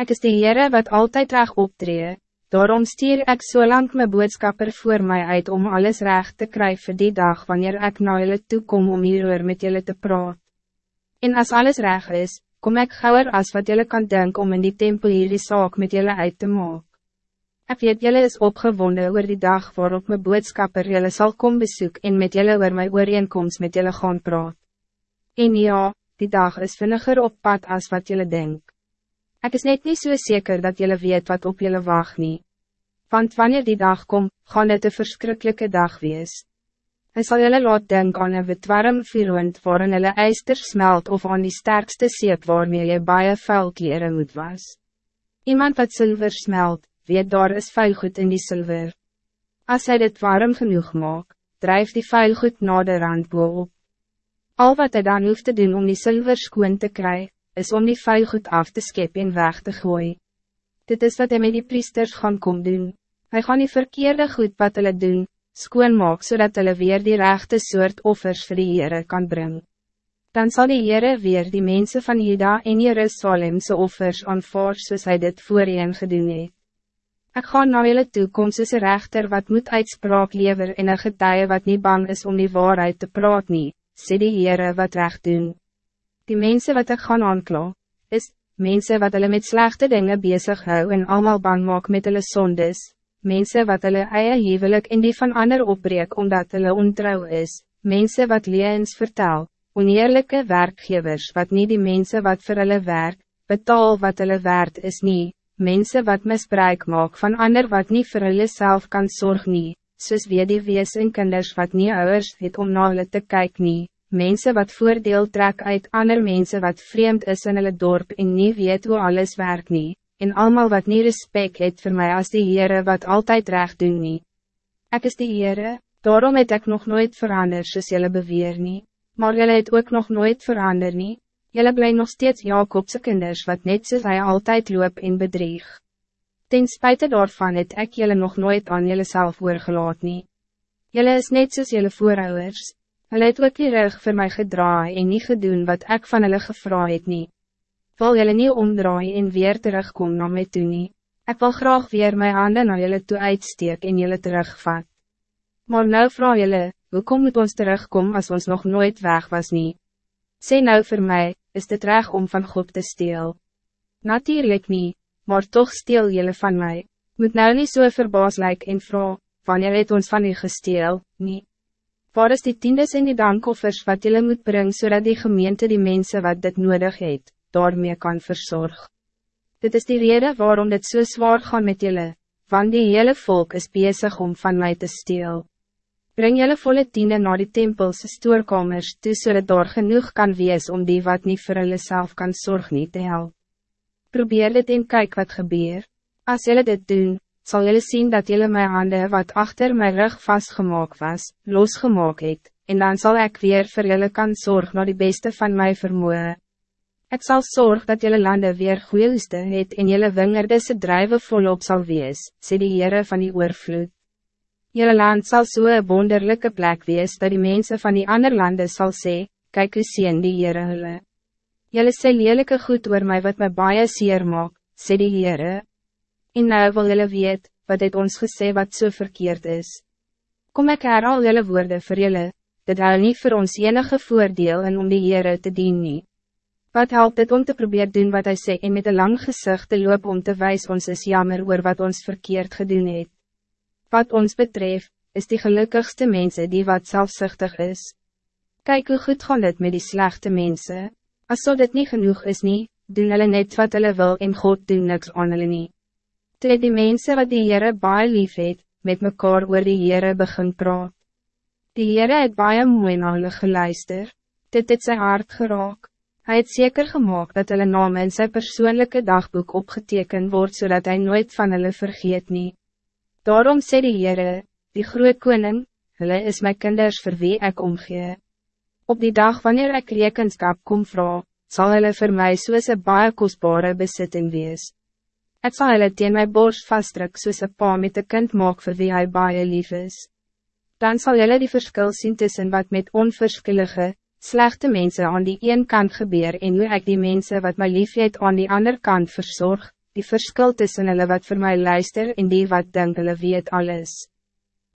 Ik is de Heere wat altijd recht optree, daarom stier ik zo lang mijn boodskapper voor mij uit om alles recht te krijgen voor die dag wanneer ik naar jullie toe kom om hierover met jullie te praten. En als alles recht is, kom ik gauwer als wat jullie kan denken om in die tempel hierdie saak met jullie uit te maken. Ik weet jullie is opgewonden oor die dag waarop mijn boodskapper jullie zal komen bezoek en met jullie oor my ooreenkomst met jullie gaan praat. En ja, die dag is vinniger op pad als wat jullie denken. Ik is net niet zo so zeker dat jullie weet wat op jullie wacht niet. Want wanneer die dag komt, gaan het een verschrikkelijke dag wees. Hij zal jullie laat denken aan een witwarm vuurwind waarin hulle ijster smelt of aan die sterkste seep waarmee je baie vuil kleren moet was. Iemand wat zilver smelt, weet daar is vuilgoed in die zilver. Als hij dit warm genoeg maakt, drijft die vuilgoed na de rand boop. Al wat hij dan hoeft te doen om die zilver schoon te krijgen, is om die vuilgoed af te skep en weg te gooien. Dit is wat hij met die priesters gaan kom doen. Hij gaan die verkeerde goed wat hulle doen, skoon maak zodat hulle weer die rechte soort offers vir die Heere kan brengen. Dan zal die Heere weer die mensen van Juda en Jerusalemse offers aanvaar soos hy dit voorheen gedoen het. Ek gaan na julle toe kom soos een rechter wat moet uitspraak lever en een getuie wat niet bang is om die waarheid te praat nie, sê die Heere wat recht doen. Die mensen wat ik gaan aankla, is, mensen wat hulle met slechte dingen bezig hou en allemaal bang maak met hulle sondes, mensen wat hulle eie hevelik in die van ander opbreek omdat hulle ontrouw is, mensen wat leens vertel, oneerlijke werkgevers wat niet die mensen wat vir hulle werk, betaal wat hulle waard is niet, mensen wat misbruik maak van ander wat niet vir hulle self kan zorg nie, soos wie die wees en kinders wat niet ouders het om na hulle te kyk nie, mensen wat voordeel trek uit ander mensen wat vreemd is in hulle dorp en niet weet hoe alles werkt nie, en allemaal wat niet respect het voor mij als die Heere wat altijd recht doen nie. Ek is die Heere, daarom het ek nog nooit verander soos jylle beweer nie, maar jylle het ook nog nooit verander nie, jylle bly nog steeds Jacobse kinders wat net soos hy altyd loop en bedrieg. Ten spijt daarvan het ek jylle nog nooit aan jylle self oorgelaat nie. Jylle is net soos jylle voorouders, Hulle het ook die rug vir my gedraai en nie gedoen wat ik van hulle gevra het nie. Wil julle nie omdraai en weer terugkom na my toe nie. Ek wil graag weer my handen naar julle toe uitsteek en julle terugvat. Maar nou vraag julle, hoekom moet ons terugkom als ons nog nooit weg was nie? Sê nou voor mij, is dit reg om van God te steel? Natuurlijk niet, maar toch steel julle van mij. Moet nou niet zo so verbaas lyk en vraag, wanneer het ons van u gesteel, niet? Waar is die tiendes en die dankoffers wat jullie moet brengen zodat die gemeente die mensen wat dit nodig het, daarmee kan verzorgen? Dit is die reden waarom dit zo so zwaar gaat met jullie, want die hele volk is bezig om van mij te steel. Breng jullie volle tiende naar die tempelse stoorkamers toe zodat so daar genoeg kan wees om die wat niet voor hulle zelf kan zorgen niet te helpen. Probeer dit en kijk wat gebeurt. Als jullie dit doen, zal jullie zien dat jullie mijn handen wat achter mijn rug vastgemaakt was, losgemaakt het, en dan zal ik weer voor jullie kan zorgen naar die beste van mij vermoeien. Ik zal zorgen dat jullie landen weer goeieiste het en jullie wingerde se drijven volop zal wees, sê die Heere van die oorvloed. Jullie land zal so een wonderlijke plek wees dat die mensen van die andere landen zal sê, kijk hoe sien die Heere hulle. Jullie sê lelike goed oor my wat my baie seer maak, sê die Heere. En nou wil jullie weet, wat het ons gesê wat so verkeerd is. Kom ik al jullie woorden voor jullie, dit hou niet voor ons enige voordeel en om die Heere te dien nie. Wat helpt het om te proberen doen wat hij sê en met een lang gezicht te loop om te wijs ons is jammer oor wat ons verkeerd gedoen het. Wat ons betreft, is die gelukkigste mensen die wat zelfzuchtig is. Kijk hoe goed gaan het met die slechte mensen. Als zo dit niet genoeg is niet, doen hulle net wat hulle wil en God doen niks aan hulle nie. Toe die mensen wat die Heere baie lief het, met mekaar oor die Heere begin praat. Die Heere het baie mooi na hulle geluister, dit het sy hart geraak. Hij het zeker gemaakt dat hulle naam in sy persoonlijke dagboek opgeteken wordt, zodat hij nooit van hulle vergeet nie. Daarom sê die Heere, die groot koning, hulle is my kinders vir wie ek omgee. Op die dag wanneer ek rekenskap kom vraag, zal hulle vir my soos een baie kostbare besitting wees. Het zal hulle teen my borst vastdruk soos een pa met een kind maak vir wie hy baie lief is. Dan zal julle die verschil zien tussen wat met onverschillige, slechte mensen aan die een kant gebeur en hoe ik die mensen wat my lief het aan die ander kant verzorg, die verschil tussen hulle wat voor mij luister en die wat denk hulle weet alles.